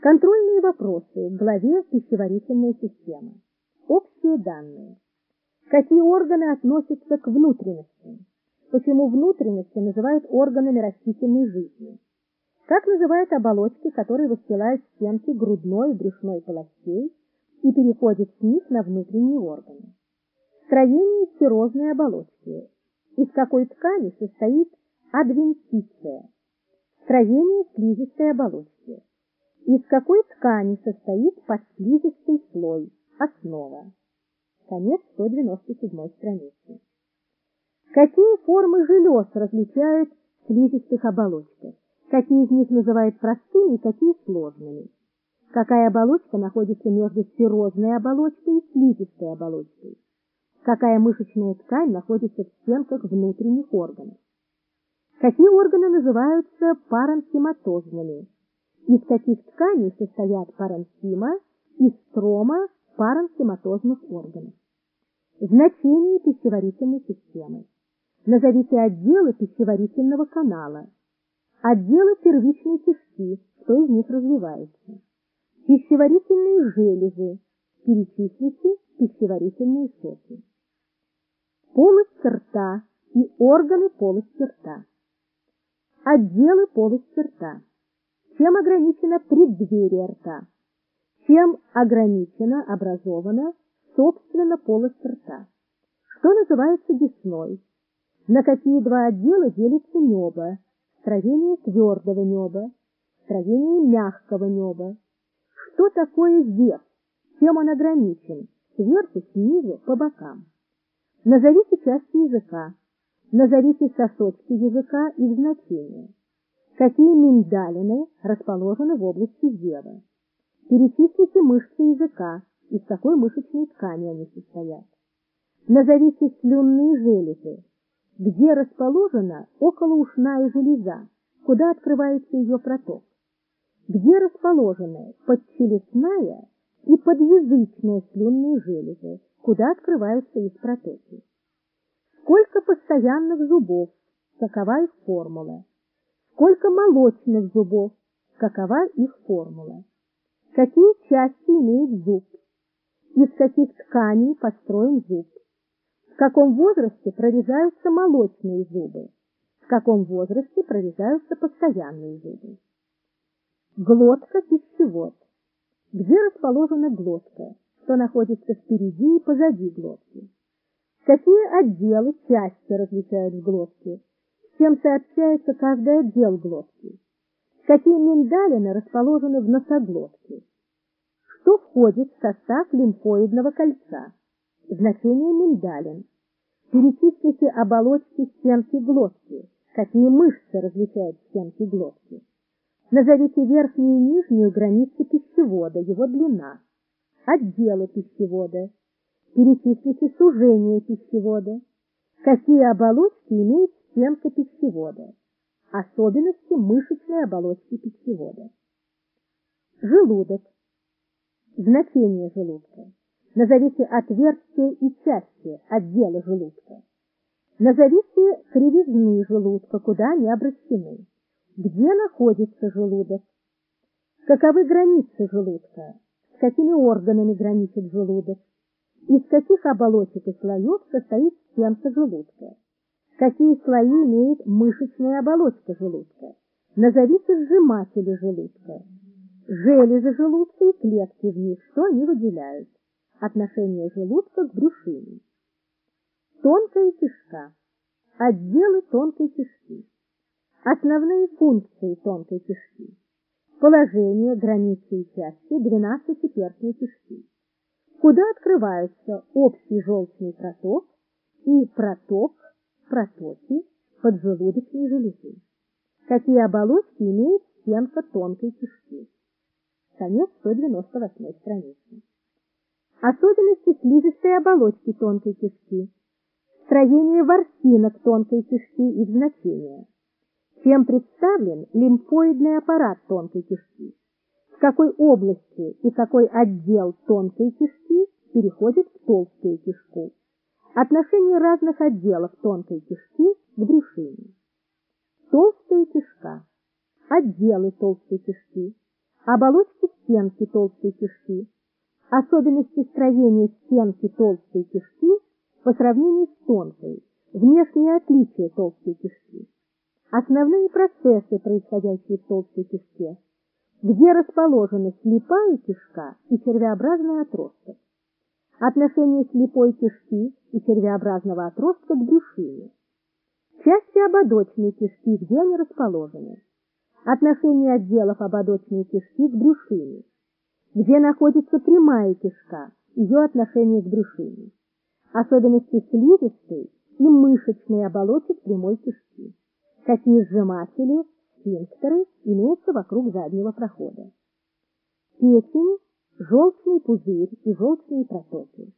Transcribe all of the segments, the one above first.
Контрольные вопросы к главе «Пищеварительная система». Общие данные. Какие органы относятся к внутренностям? Почему внутренности называют органами растительной жизни? Как называют оболочки, которые выстилают стенки грудной и брюшной полостей и переходят с них на внутренние органы? Строение серозной оболочки. Из какой ткани состоит адвентиция? Строение слизистой оболочки. Из какой ткани состоит подслизистый слой? Основа. Конец 197 страницы. Какие формы желез различают слизистых оболочках? Какие из них называют простыми, какие сложными? Какая оболочка находится между серозной оболочкой и слизистой оболочкой? Какая мышечная ткань находится в стенках внутренних органов? Какие органы называются паренхематозными? Из каких тканей состоят паренхима и строма паренхематозных органов? Значение пищеварительной системы. Назовите отделы пищеварительного канала. Отделы первичной кишки, что из них развивается. Пищеварительные железы. Перечислите пищеварительные соки. Полость рта и органы полости рта. Отделы полости рта. Чем ограничено преддверие рта? Чем ограничено, образовано, собственно, полость рта? Что называется десной? На какие два отдела делится небо? Строение твердого неба, строение мягкого неба. Что такое зев? Чем он ограничен? Сверху, снизу, по бокам. Назовите части языка. Назовите сосочки языка и значения. Какие миндалины расположены в области зева? Перечислите мышцы языка, из какой мышечной ткани они состоят. Назовите слюнные железы, где расположена околоушная железа, куда открывается ее проток, где расположены подчелюстная и подъязычная слюнные железы, куда открываются их протоки. Сколько постоянных зубов, какова их формула? Сколько молочных зубов, какова их формула? Какие части имеет зуб? Из каких тканей построен зуб? каком возрасте прорезаются молочные зубы, в каком возрасте прорезаются постоянные зубы. Глотка пищевод. Где расположена глотка? Что находится впереди и позади глотки? Какие отделы, части различают в глотке? Чем сообщается каждый отдел глотки? Какие миндалины расположены в носоглотке? Что входит в состав лимфоидного кольца? Значение миндалин. Перечислите оболочки стенки глотки. Какие мышцы различают стенки глотки? Назовите верхнюю и нижнюю границы пищевода, его длина. Отделы пищевода. Перечислите сужение пищевода. Какие оболочки имеет стенка пищевода? Особенности мышечной оболочки пищевода. Желудок. Значение желудка. Назовите отверстия и части отдела желудка. Назовите кривизны желудка, куда они обращены. Где находится желудок? Каковы границы желудка? С какими органами граничит желудок? Из каких оболочек и слоев состоит стенка желудка? Какие слои имеет мышечная оболочка желудка? Назовите сжиматели желудка. Железы желудка и клетки в них, что они выделяют? Отношение желудка к брюшине. Тонкая кишка. Отделы тонкой кишки. Основные функции тонкой кишки. Положение, границы и части двенадцатиперстной кишки. Куда открываются общий желчный проток и проток, протоки поджелудочной железы. Какие оболочки имеет стенка тонкой кишки. Конец 198 страницы. Особенности слизистой оболочки тонкой кишки. Строение ворсинок тонкой кишки и значения. Чем представлен лимфоидный аппарат тонкой кишки? В какой области и какой отдел тонкой кишки переходит в толстую кишку? Отношение разных отделов тонкой кишки к брюшине. Толстая кишка. Отделы толстой кишки. Оболочки стенки толстой кишки, особенности строения стенки толстой кишки по сравнению с тонкой, внешние отличия толстой кишки, основные процессы, происходящие в толстой кишке, где расположены слепая кишка и червеобразный отросток, отношение слепой кишки и червеобразного отростка к брюшине, части ободочной кишки, где они расположены, отношение отделов ободочной кишки к брюшине, где находится прямая кишка, ее отношение к брюшине, особенности слизистой и мышечной оболочек прямой кишки, какие сжиматели, сфинктеры имеются вокруг заднего прохода. Печень, желчный пузырь и желчные протоки.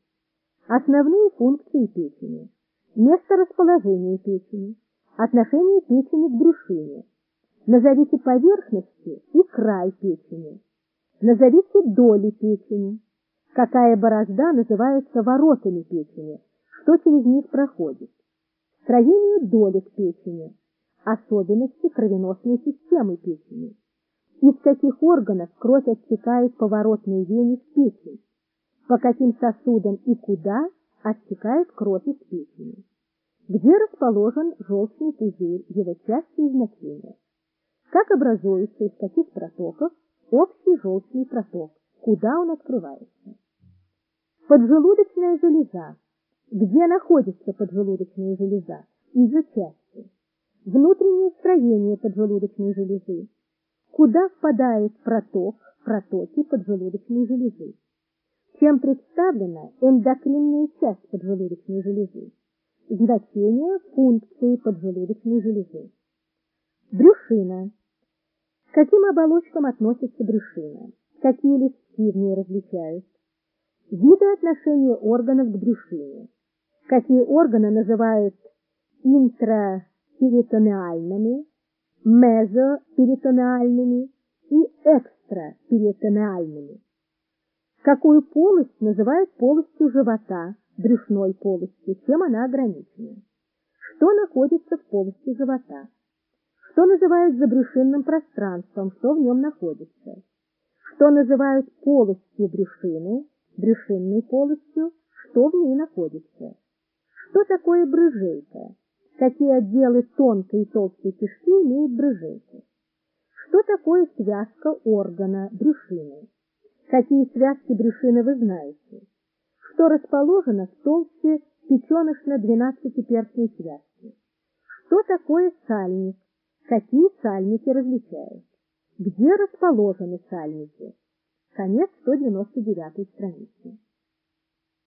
Основные функции печени. Место расположения печени. Отношение печени к брюшине. Назовите поверхности и край печени. Назовите доли печени. Какая борозда называется воротами печени, что через них проходит. Строение долек печени. Особенности кровеносной системы печени. Из каких органов кровь оттекает по воротной вене в печень? По каким сосудам и куда оттекает кровь из печени? Где расположен желчный пузырь, его части и значения? Как образуется из каких протоков общий желчный проток? Куда он открывается? Поджелудочная железа. Где находится поджелудочная железа? Ее части. Внутреннее строение поджелудочной железы. Куда впадает проток, протоки поджелудочной железы? Чем представлена эндокринная часть поджелудочной железы? Значение функции поджелудочной железы. Брюшина. К каким оболочкам относится брюшина? Какие листки в ней различают? Виды отношения органов к брюшине. Какие органы называют интраперитонеальными, мезоперитонеальными и экстраперитонеальными. Какую полость называют полостью живота, брюшной полостью, чем она ограничена? Что находится в полости живота? Что называют забрюшинным пространством, что в нем находится? Что называют полостью брюшины, брюшинной полостью, что в ней находится. Что такое брыжейка? Какие отделы тонкой и толстой кишки имеет брыжейка? Что такое связка органа брюшины? Какие связки брюшины вы знаете? Что расположено в толще печеночно-двенадцатиперстной связки? Что такое сальник? Какие сальники различают? Где расположены сальники? Конец 199 страницы.